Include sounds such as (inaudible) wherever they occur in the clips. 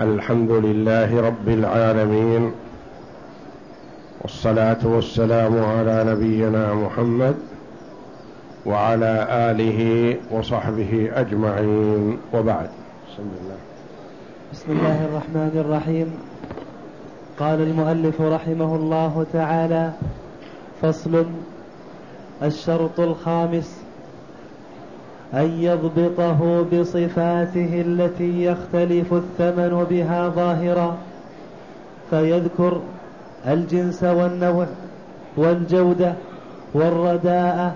الحمد لله رب العالمين والصلاة والسلام على نبينا محمد وعلى آله وصحبه أجمعين. وبعد. بسم الله. بسم الله الرحمن الرحيم. قال المؤلف رحمه الله تعالى فصل الشرط الخامس. أن يضبطه بصفاته التي يختلف الثمن بها ظاهرا فيذكر الجنس والنوع والجودة والرداءة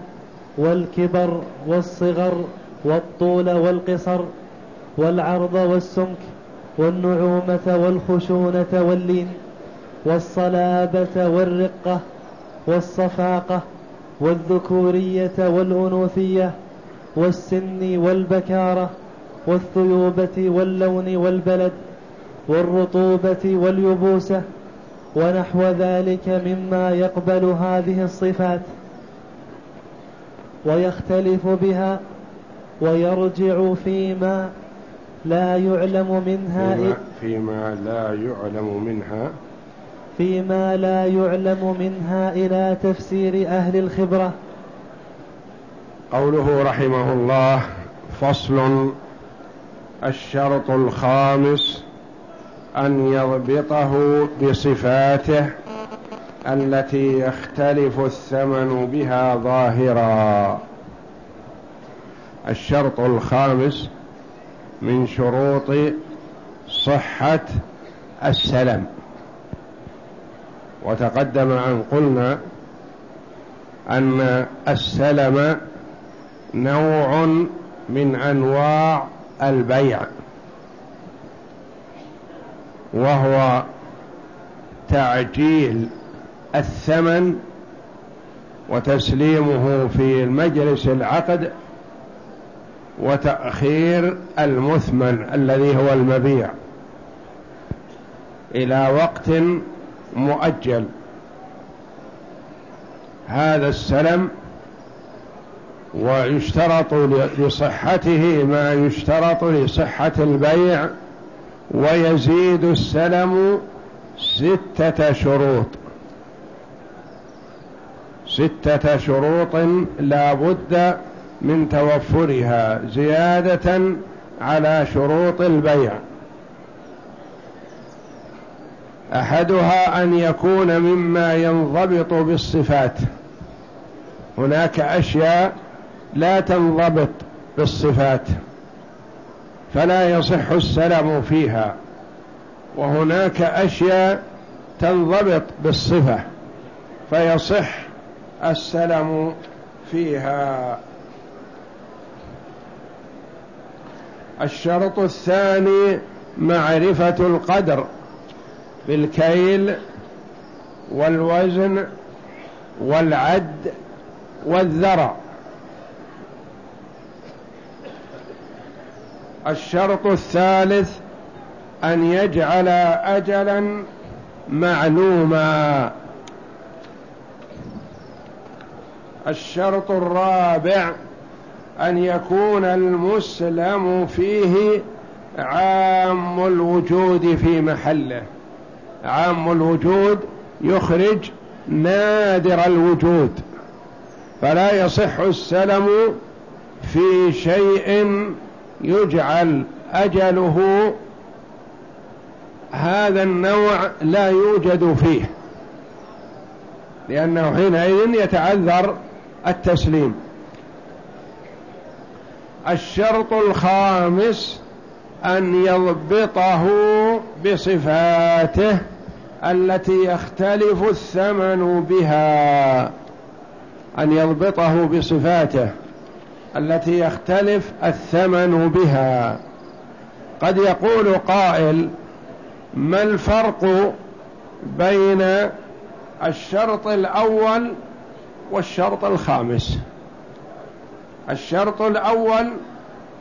والكبر والصغر والطول والقصر والعرض والسمك والنعومة والخشونة واللين والصلابة والرقة والصفاقة والذكورية والأنوثية والسن والبكارة والثيوبة واللون والبلد والرطوبة واليبوسة ونحو ذلك مما يقبل هذه الصفات ويختلف بها ويرجع فيما لا يعلم منها فيما, فيما لا يعلم منها. فيما لا يعلم منها إلى تفسير أهل الخبرة. قوله رحمه الله فصل الشرط الخامس أن يضبطه بصفاته التي يختلف الثمن بها ظاهرا. الشرط الخامس من شروط صحة السلم. وتقدم أن قلنا أن السلم نوع من أنواع البيع وهو تعجيل الثمن وتسليمه في مجلس العقد وتأخير المثمن الذي هو المبيع إلى وقت مؤجل. هذا السلم ويشترط لصحته ما يشترط لصحة البيع ويزيد السلم ستة شروط. ستة شروط لا بد من توفرها زيادة على شروط البيع. أحدها أن يكون مما ينضبط بالصفات. هناك أشياء لا تنضبط بالصفات فلا يصح السلم فيها. وهناك أشياء تنضبط بالصفة فيصح السلم فيها. الشرط الثاني معرفة القدر بالكيل والوزن والعد والذرع. الشرط الثالث أن يجعل أجلا معلوما. الشرط الرابع أن يكون المسلم فيه عام الوجود في محله. عام الوجود يخرج نادر الوجود. فلا يصح السلم في شيء يجعل أجله هذا النوع لا يوجد فيه لأنه حينئذ يتعذر التسليم. الشرط الخامس أن يضبطه بصفاته التي يختلف الثمن بها أن يضبطه بصفاته. التي يختلف الثمن بها. قد يقول قائل ما الفرق بين الشرط الأول والشرط الخامس؟ الشرط الأول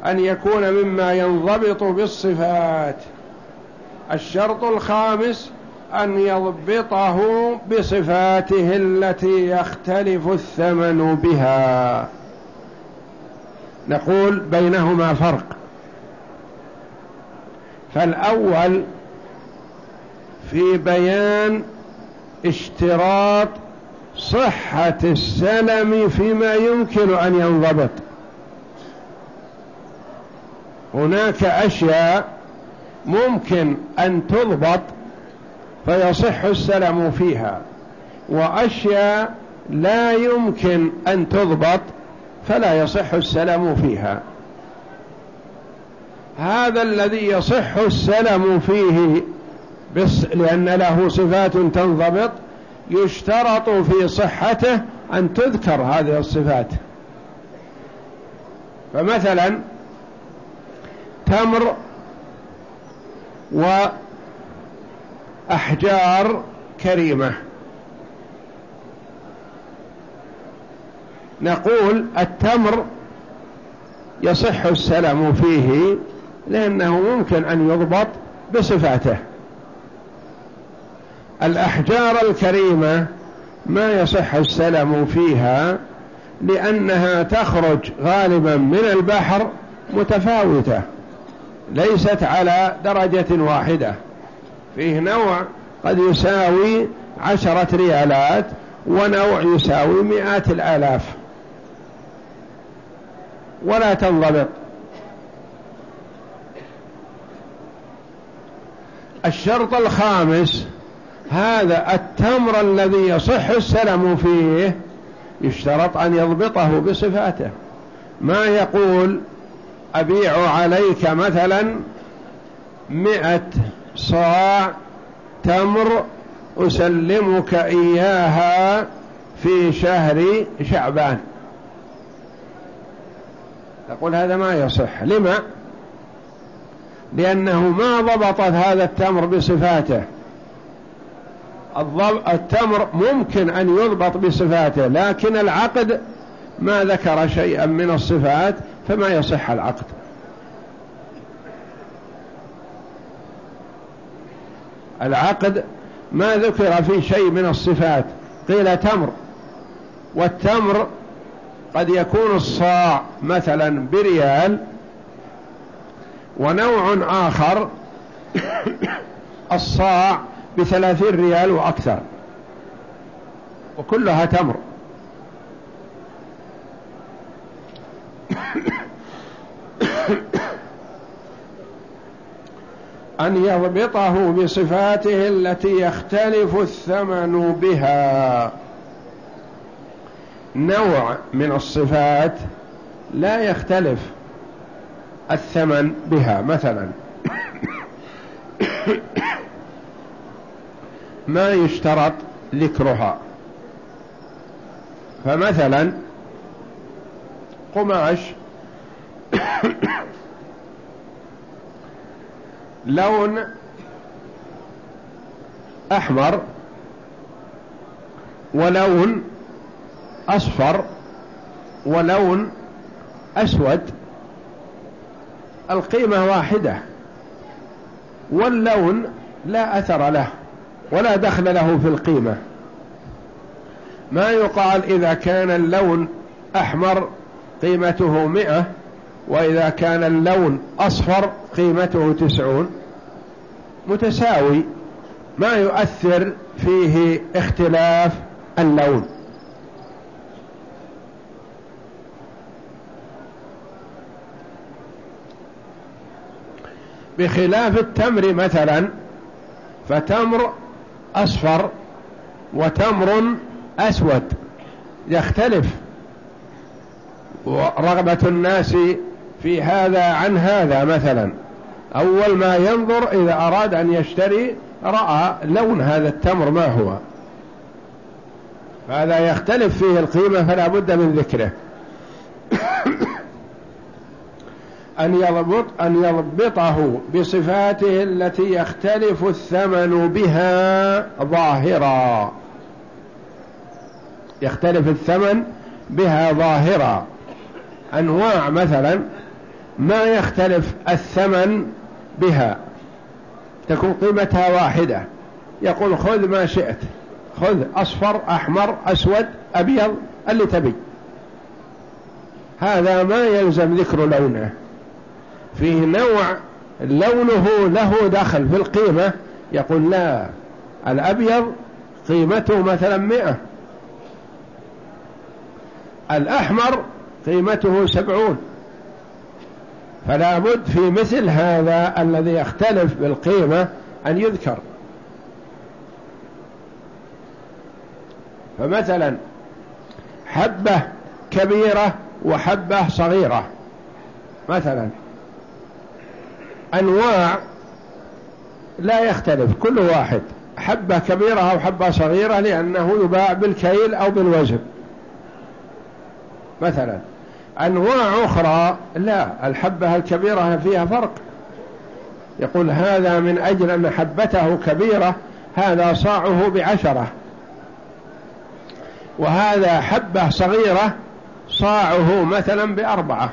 أن يكون مما ينضبط بالصفات. الشرط الخامس أن يضبطه بصفاته التي يختلف الثمن بها. نقول بينهما فرق. فالأول في بيان اشتراط صحة السلم فيما يمكن أن ينضبط. هناك أشياء ممكن أن تضبط فيصح السلم فيها وأشياء لا يمكن أن تضبط فلا يصح السلم فيها. هذا الذي يصح السلم فيه بس لأن له صفات تنضبط يشترط في صحته أن تذكر هذه الصفات. فمثلا تمر وأحجار كريمة. نقول التمر يصح السلم فيه لأنه ممكن أن يضبط بصفاته. الأحجار الكريمة ما يصح السلم فيها لأنها تخرج غالبا من البحر متفاوتة ليست على درجة واحدة. فيه نوع قد يساوي عشرة ريالات ونوع يساوي مئات الآلاف. ولا تنضبط. الشرط الخامس هذا التمر الذي يصح السلم فيه يشترط أن يضبطه بصفاته. ما يقول أبيع عليك مثلا مئة صاع تمر أسلمك إياها في شهر شعبان. تقول هذا ما يصح. لما؟ لأنه ما ضبطت هذا التمر بصفاته. التمر ممكن أن يضبط بصفاته لكن العقد ما ذكر شيئا من الصفات فما يصح العقد. العقد ما ذكر في شيء من الصفات. قيل تمر. والتمر قد يكون الصاع مثلا بريال ونوع آخر الصاع بثلاثين ريال وأكثر وكلها تمر. أن يضبطه بصفاته التي يختلف الثمن بها. نوع من الصفات لا يختلف الثمن بها. مثلا (coughs) ما يشترط ذكرها. فمثلا قماش (coughs) لون أحمر ولون أصفر ولون أسود. القيمة واحدة. واللون لا أثر له ولا دخل له في القيمة. ما يقال إذا كان اللون أحمر قيمته مئة وإذا كان اللون أصفر قيمته تسعون. متساوي. ما يؤثر فيه اختلاف اللون. بخلاف التمر مثلا فتمر أصفر وتمر أسود. يختلف. رغبة الناس في هذا عن هذا مثلا. أول ما ينظر إذا أراد أن يشتري رأى لون هذا التمر ما هو. هذا يختلف فيه القيمة فلا بد من ذكره. أن يضبط أن يضبطه بصفاته التي يختلف الثمن بها ظاهرا. يختلف الثمن بها ظاهرا. أنواع مثلا ما يختلف الثمن بها. تكون قيمتها واحدة. يقول خذ ما شئت. خذ أصفر أحمر أسود أبيض اللي تبي. هذا ما يلزم ذكر لونه. فيه نوع لونه له دخل في القيمة. يقول لا الأبيض قيمته مثلا مئة الأحمر قيمته سبعون. فلا بد في مثل هذا الذي يختلف بالقيمة أن يذكر. فمثلا حبة كبيرة وحبة صغيرة مثلا أنواع لا يختلف كل واحد حبة كبيرة أو حبة صغيرة لأنه يباع بالكيل أو بالوزن. مثلا أنواع أخرى لا الحبة الكبيرة فيها فرق. يقول هذا من أجل أن حبته كبيرة هذا صاعه بعشرة. وهذا حبة صغيرة صاعه مثلا بأربعة.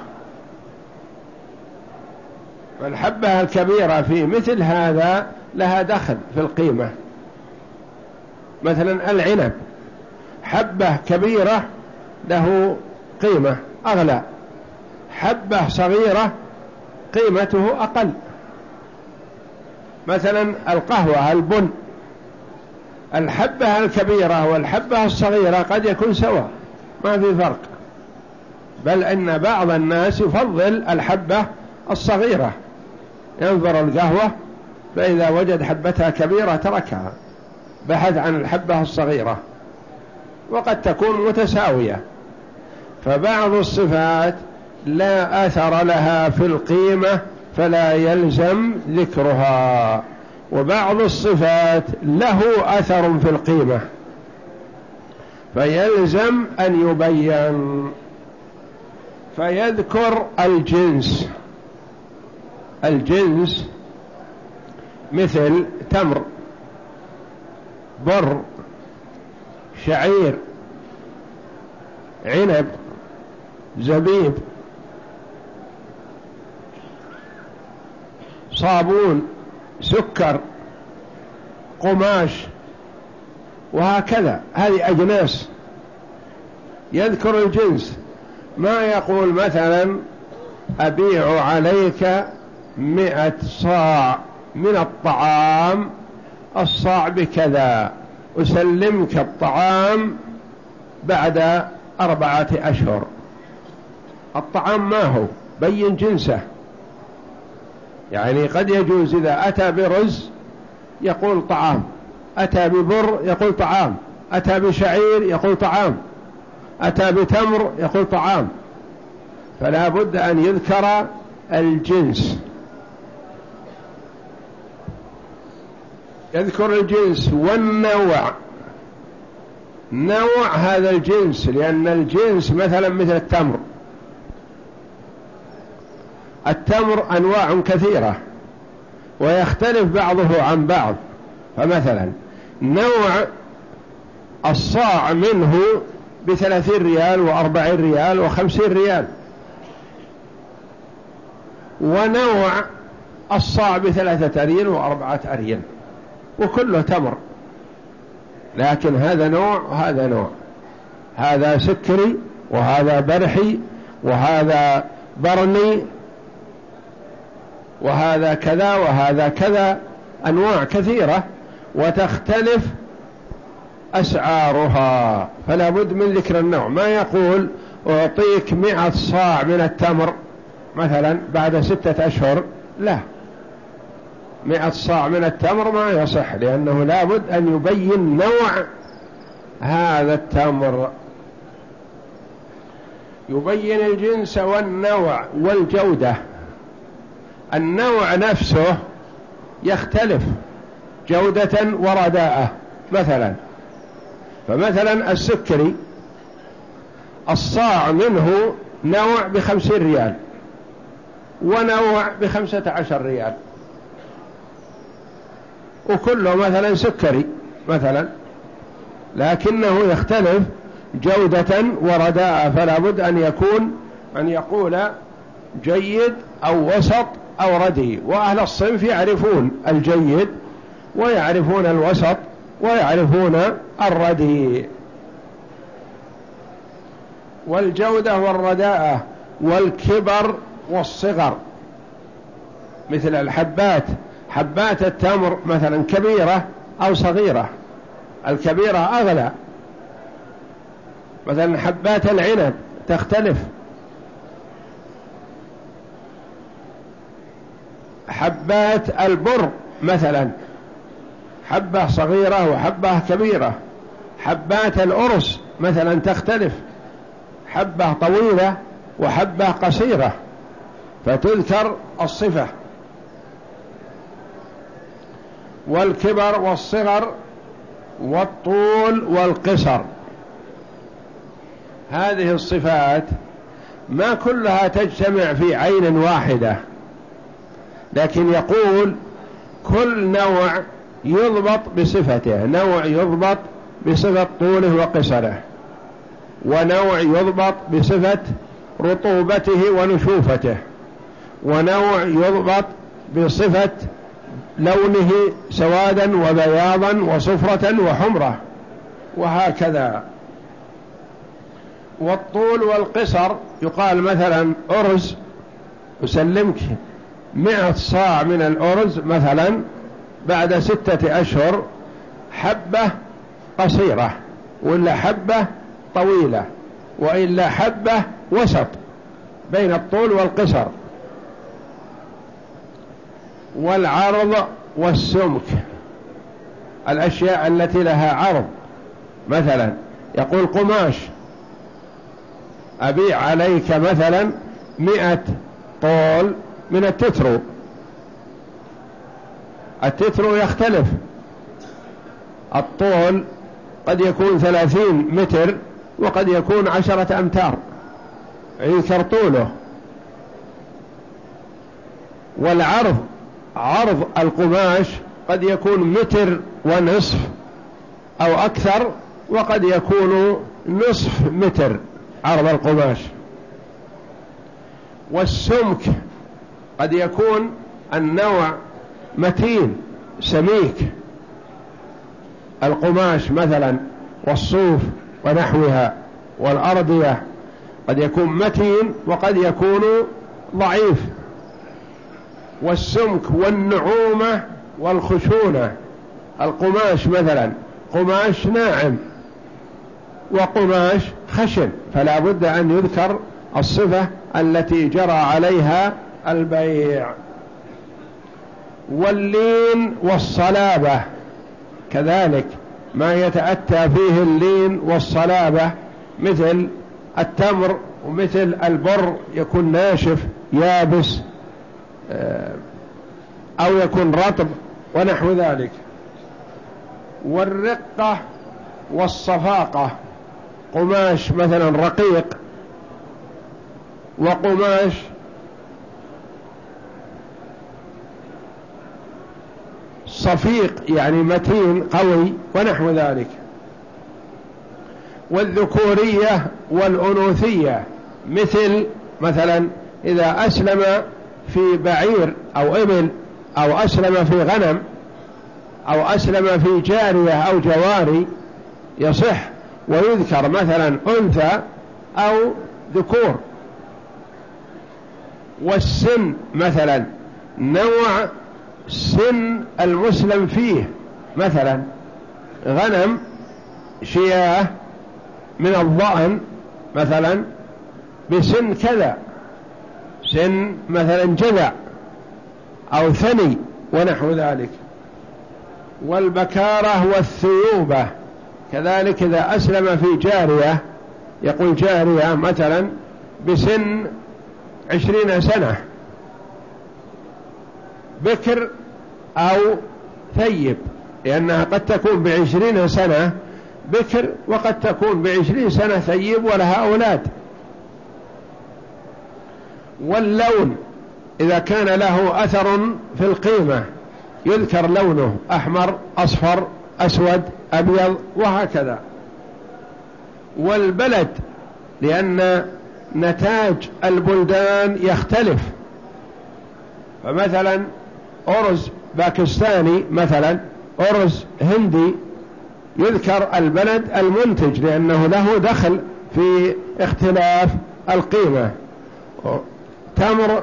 فالحبة الكبيرة في مثل هذا لها دخل في القيمة. مثلا العنب حبة كبيرة له قيمة أغلى. حبة صغيرة قيمته أقل. مثلا القهوة البن. الحبة الكبيرة والحبة الصغيرة قد يكون سواء ما في فرق. بل إن بعض الناس يفضل الحبة الصغيرة. ينظر القهوة فإذا وجد حبتها كبيرة تركها بحث عن الحبة الصغيرة وقد تكون متساوية. فبعض الصفات لا أثر لها في القيمة فلا يلزم ذكرها. وبعض الصفات له أثر في القيمة فيلزم أن يبين. فيذكر الجنس. الجنس مثل تمر بر شعير عنب زبيب صابون سكر قماش وهكذا. هذه أجناس يذكر الجنس. ما يقول مثلا أبيع عليك مئة صاع من الطعام الصاع بكذا. أسلمك الطعام بعد أربعة أشهر. الطعام ما هو؟ بين جنسه. يعني قد يجوز إذا أتى برز يقول طعام أتى ببر يقول طعام أتى بشعير يقول طعام أتى بتمر يقول طعام. فلا بد أن يذكر الجنس. يذكر الجنس والنوع. نوع هذا الجنس لأن الجنس مثلا مثل التمر. التمر أنواع كثيرة ويختلف بعضه عن بعض. فمثلا نوع الصاع منه بثلاثين ريال وأربعين ريال وخمسين ريال. ونوع الصاع بثلاثة أرين وأربعة أرين وكله تمر. لكن هذا نوع وهذا نوع. هذا سكري وهذا برحي وهذا برني وهذا كذا وهذا كذا أنواع كثيرة وتختلف أسعارها. فلا بد من ذكر النوع. ما يقول أعطيك مئة صاع من التمر مثلا بعد ستة أشهر؟ لا. مئة صاع من التمر ما يصح لأنه لابد أن يبين نوع هذا التمر. يبين الجنس والنوع والجودة. النوع نفسه يختلف جودة ورداءة مثلا. فمثلا السكري الصاع منه نوع بخمسين ريال ونوع بخمسة عشر ريال. وكله مثلا سكري مثلا. لكنه يختلف جودة ورداء فلا بد أن يكون أن يقول جيد أو وسط أو ردي. وأهل الصنف يعرفون الجيد ويعرفون الوسط ويعرفون الردي. والجودة والرداءة والكبر والصغر. مثل الحبات حبات التمر مثلا كبيرة أو صغيرة. الكبيرة أغلى. مثلا حبات العنب تختلف. حبات البر مثلا حبة صغيرة وحبة كبيرة. حبات الأرز مثلا تختلف. حبة طويلة وحبة قصيرة. فتذكر الصفة. والكبر والصغر والطول والقصر. هذه الصفات ما كلها تجتمع في عين واحدة لكن يقول كل نوع يضبط بصفته نوع يضبط بصفة طوله وقصره ونوع يضبط بصفة رطوبته ونشوفته ونوع يضبط بصفة لونه سوادا وبياضا وصفرة وحمرة وهكذا. والطول والقصر يقال مثلا أرز أسلمك مئة صاع من الأرز مثلا بعد ستة أشهر حبة قصيرة ولا حبة طويلة وإلا حبة وسط بين الطول والقصر. والعرض والسمك. الأشياء التي لها عرض. مثلا يقول قماش أبيع عليك مثلا مئة طول من التترو التترو يختلف. الطول قد يكون ثلاثين متر وقد يكون عشرة أمتار. يذكر طوله والعرض عرض القماش قد يكون متر ونصف أو أكثر وقد يكون نصف متر عرض القماش. والسمك قد يكون النوع متين سميك. القماش مثلا والصوف ونحوها والأرضية قد يكون متين وقد يكون ضعيف. والسمك والنعومة والخشونة. القماش مثلا. قماش ناعم وقماش خشن. فلا بد أن يذكر الصفة التي جرى عليها البيع. واللين والصلابة. كذلك ما يتأتى فيه اللين والصلابة مثل التمر ومثل البر يكون ناشف يابس أو يكون رطب ونحو ذلك. والرقة والصفاقة. قماش مثلا رقيق. وقماش صفيق يعني متين قوي ونحو ذلك. والذكورية والأنوثية مثل مثلا إذا أسلم في بعير أو إبل أو أسلم في غنم أو أسلم في جارية أو جواري يصح ويذكر مثلا أنثى أو ذكور. والسن مثلا نوع سن المسلم فيه. مثلا غنم شياه من الضأن مثلا بسن كذا. سن مثلا جذع أو ثني ونحو ذلك. والبكارة والثيوبة كذلك إذا أسلم في جارية يقول جارية مثلا بسن عشرين سنة بكر أو ثيب لأنها قد تكون بعشرين سنة بكر وقد تكون بعشرين سنة ثيب ولها أولاد. واللون إذا كان له أثر في القيمة يذكر لونه أحمر أصفر أسود أبيض وهكذا. والبلد لأن نتاج البلدان يختلف. فمثلا أرز باكستاني مثلا أرز هندي يذكر البلد المنتج لأنه له دخل في اختلاف القيمة. تمر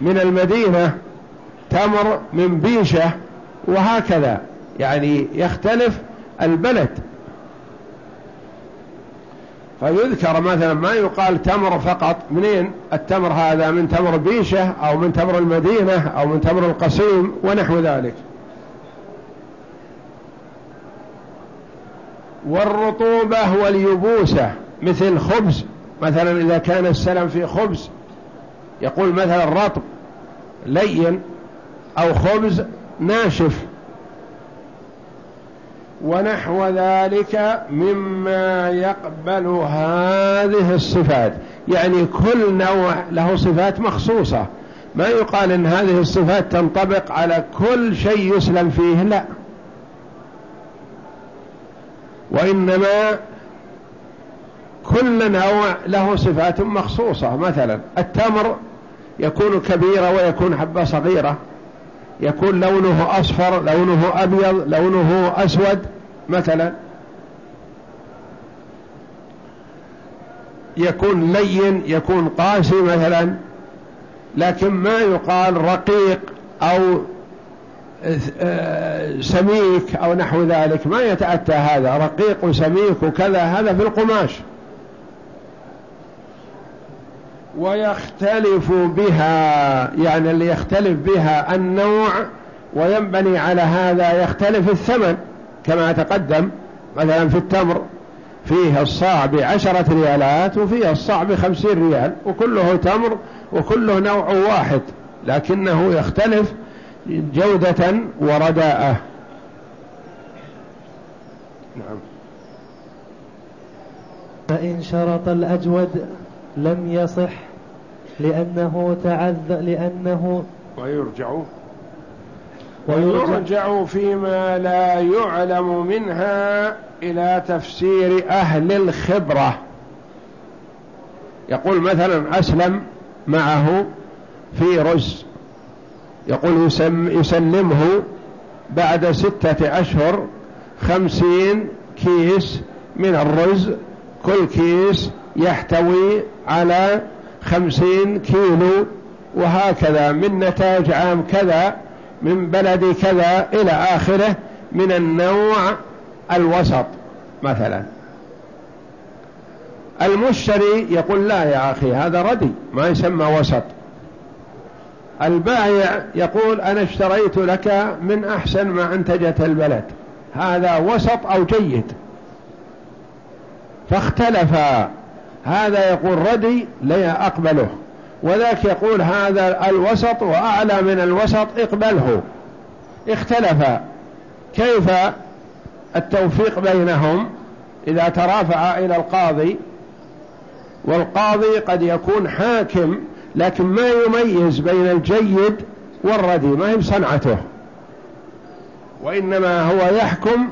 من المدينة التمر من بيشة وهكذا. يعني يختلف البلد. فيذكر مثلا ما يقال تمر فقط منين؟ التمر هذا من تمر بيشة أو من تمر المدينة أو من تمر القصيم ونحو ذلك. والرطوبة واليبوسة مثل خبز. مثلا إذا كان السلم في خبز يقول مثلا رطب لين أو خبز ناشف. ونحو ذلك مما يقبل هذه الصفات. يعني كل نوع له صفات مخصوصة. ما يقال إن هذه الصفات تنطبق على كل شيء يسلم فيه لا. وإنما كل نوع له صفات مخصوصة. مثلا التمر يكون كبيرة ويكون حبة صغيرة. يكون لونه أصفر لونه أبيض لونه أسود مثلا. يكون لين يكون قاسي مثلا. لكن ما يقال رقيق أو سميك أو نحو ذلك. ما يتأتى هذا. رقيق وسميك وكذا. هذا في القماش. ويختلف بها يعني اللي يختلف بها النوع وينبني على هذا يختلف الثمن كما تقدم مثلا في التمر فيه الصاع بعشرة ريالات وفيه الصاع بخمسين ريال وكله تمر وكله نوع واحد لكنه يختلف جودة ورداءة. نعم. فإن شرط الأجود لم يصح لأنه تعذ لأنه ويرجع. ويرجع. فيما لا يعلم منها إلى تفسير أهل الخبرة. يقول مثلا أسلم معه في رز. يقول يسلمه بعد ستة أشهر خمسين كيس من الرز كل كيس يحتوي على خمسين كيلو وهكذا من نتاج عام كذا من بلد كذا إلى آخره من النوع الوسط مثلا. المشتري يقول لا يا أخي هذا ردي ما يسمى وسط. البائع يقول أنا اشتريت لك من أحسن ما أنتجت البلد هذا وسط أو جيد؟ فاختلف هذا يقول ردي لا أقبله. وذاك يقول هذا الوسط وأعلى من الوسط اقبله. اختلف. كيف التوفيق بينهم؟ إذا ترافع إلى القاضي والقاضي قد يكون حاكم لكن ما يميز بين الجيد والردي ما هي بصنعته. وإنما هو يحكم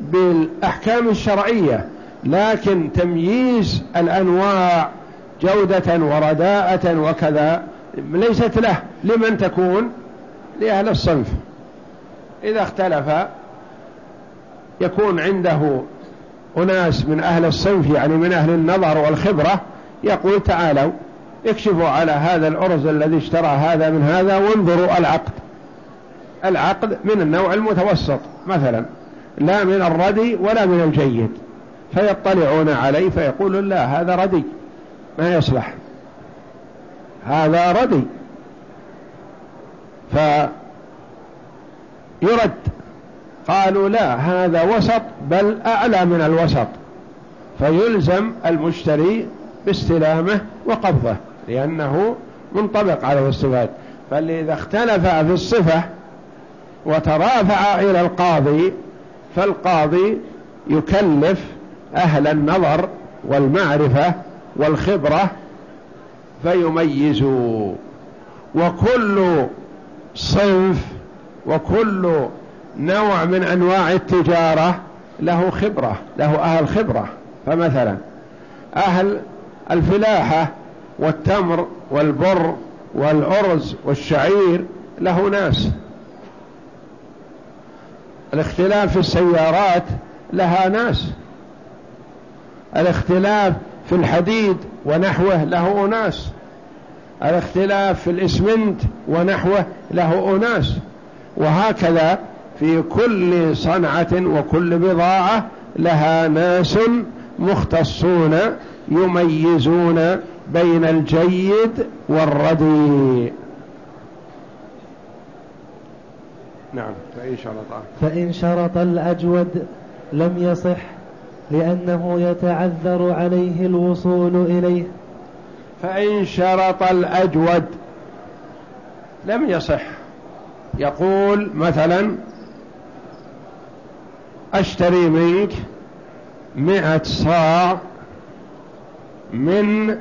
بالأحكام الشرعية. لكن تمييز الأنواع جودة ورداءة وكذا ليست له. لمن تكون؟ لأهل الصنف. إذا اختلف يكون عنده أناس من أهل الصنف يعني من أهل النظر والخبرة يقول تعالوا اكشفوا على هذا الأرز الذي اشترى هذا من هذا وانظروا العقد. العقد من النوع المتوسط مثلا لا من الردي ولا من الجيد. فيطلعون عليه فيقولون لا هذا ردي. ما يصلح. هذا ردي. فيرد. قالوا لا هذا وسط بل أعلى من الوسط. فيلزم المشتري باستلامه وقبضه لأنه منطبق عليه الصفات فإذا اختلف في الصفة وترافع إلى القاضي فالقاضي يكلف أهل النظر والمعرفة والخبرة فيميزوا وكل صنف وكل نوع من أنواع التجارة له خبرة له أهل خبرة. فمثلا أهل الفلاحة والتمر والبر والأرز والشعير له ناس. الاختلاف في السيارات لها ناس. الاختلاف في الحديد ونحوه له ناس الاختلاف في الإسمنت ونحوه له أناس. وهكذا في كل صنعة وكل بضاعة لها ناس مختصون يميزون بين الجيد والرديء. نعم فإن شرط. فإن شرط الأجود لم يصح لأنه يتعذر عليه الوصول إليه. فإن شرط الأجود لم يصح. يقول مثلا أشتري منك مئة صاع من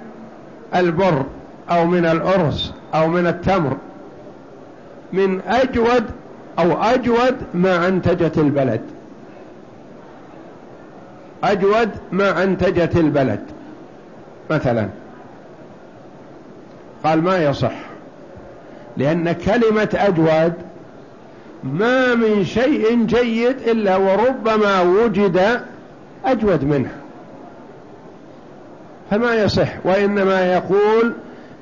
البر أو من الأرز أو من التمر. من أجود أو أجود ما أنتجت البلد. أجود ما أنتجت البلد مثلا. قال ما يصح لأن كلمة أجود ما من شيء جيد إلا وربما وجد أجود منه. فما يصح وإنما يقول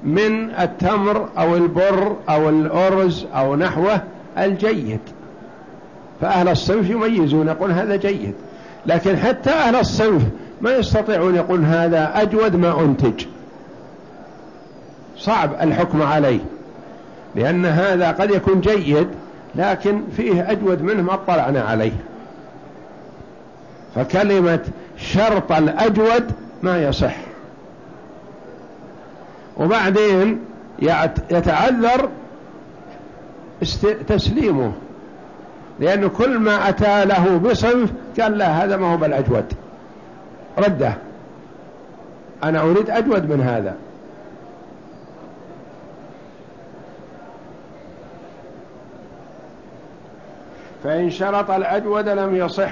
من التمر أو البر أو الأرز أو نحوه الجيد. فأهل الصنف يميزون يقول هذا جيد. لكن حتى أهل الصنف ما يستطيعون يقول هذا أجود ما أنتج. صعب الحكم عليه لأن هذا قد يكون جيد لكن فيه أجود منه ما أطلعنا عليه. فكلمة شرط الأجود ما يصح. وبعدين يتعذر تسليمه. لأنه كل ما أتى له بصنف قال لا هذا ما هو بالأجود ردة. أنا أريد أجود من هذا. فإن شرط الأجود لم يصح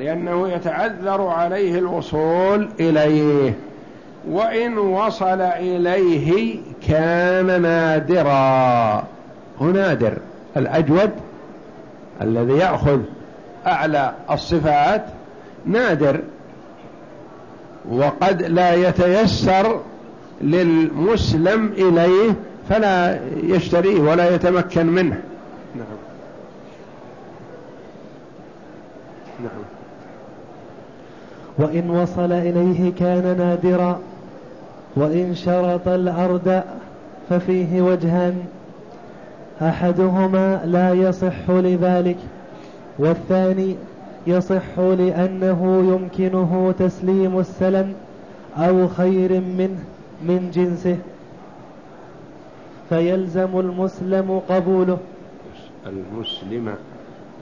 لأنه يتعذر عليه الوصول إليه. وإن وصل إليه كان نادرا. هو نادر. الأجود الذي يأخذ أعلى الصفات نادر وقد لا يتيسر للمسلم إليه فلا يشتريه ولا يتمكن منه. نعم. نعم. وإن وصل إليه كان نادرا وإن شرط الأرض ففيه وجهان أحدهما لا يصح لذلك والثاني يصح لأنه يمكنه تسليم السلم أو خير منه من جنسه. فيلزم المسلم قبوله. المسلم.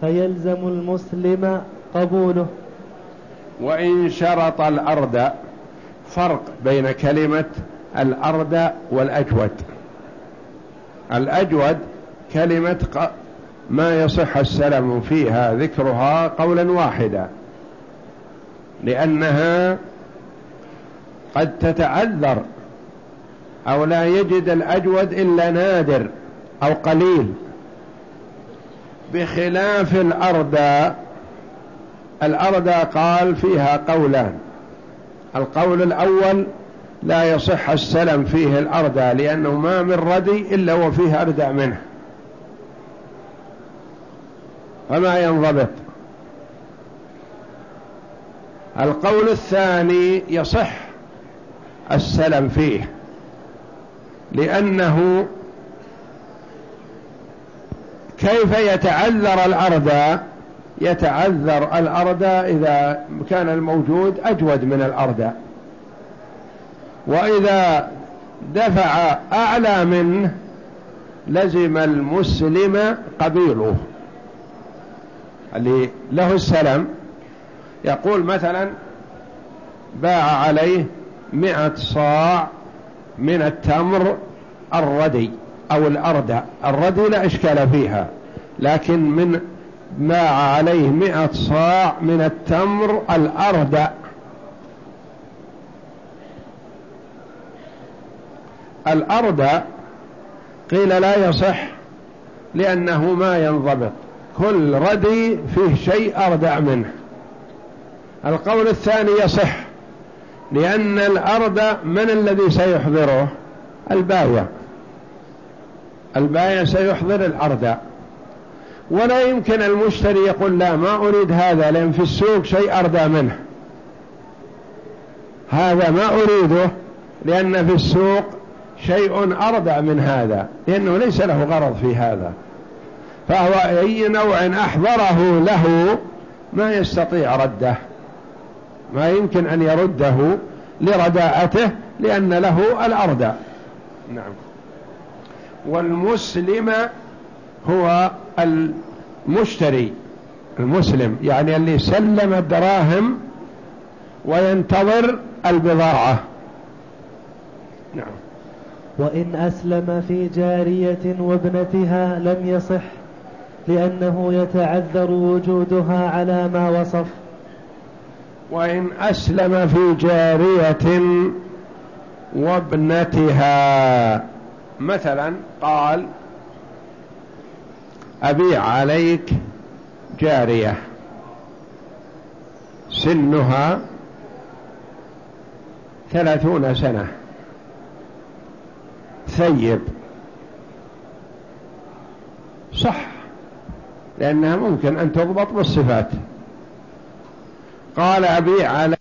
فيلزم المسلم قبوله. وإن شرط الأرض فرق بين كلمة الأرض والأجود. الأجود كلمة ما يصح السلم فيها ذكرها قولا واحدا. لأنها قد تتعذر أو لا يجد الأجود إلا نادر أو قليل. بخلاف الأرض الأرض قال فيها قولان. القول الأول لا يصح السلم فيه الأرض لأنه ما من ردي إلا وفيه أردع منه. فما ينضبط. القول الثاني يصح السلم فيه لأنه كيف يتعذر الأرض؟ يتعذر الأرض إذا كان الموجود أجود من الأرض. وإذا دفع أعلى منه لزم المسلم قبيله. اللي له السلم يقول مثلا باع عليه مئة صاع من التمر الردي أو الأردى. الردي لا إشكال فيها لكن من باع عليه مئة صاع من التمر الأردى. الأردى قيل لا يصح لأنه ما ينضبط. كل ردي فيه شيء أردع منه. القول الثاني يصح لأن الأرض من الذي سيحضره؟ البايع البائع سيحضر الأردى ولا يمكن المشتري يقول لا ما أريد هذا لأن في السوق شيء أردى منه. هذا ما أريده لأن في السوق شيء أردى من هذا لأنه ليس له غرض في هذا. فهو أي نوع أحضره له ما يستطيع رده. ما يمكن أن يرده لرداءته لأن له الأردى نعم. والمسلم هو المشتري المسلم يعني اللي سلم الدراهم وينتظر البضاعة. نعم. وإن أسلم في جارية وابنتها لم يصح لأنه يتعذر وجودها على ما وصف. وإن أسلم في جارية وابنتها. مثلا قال أبيع عليك جارية. سنها ثلاثون سنة. ثيب. صح. لأنها ممكن أن تضبط بالصفات. قال أبيع على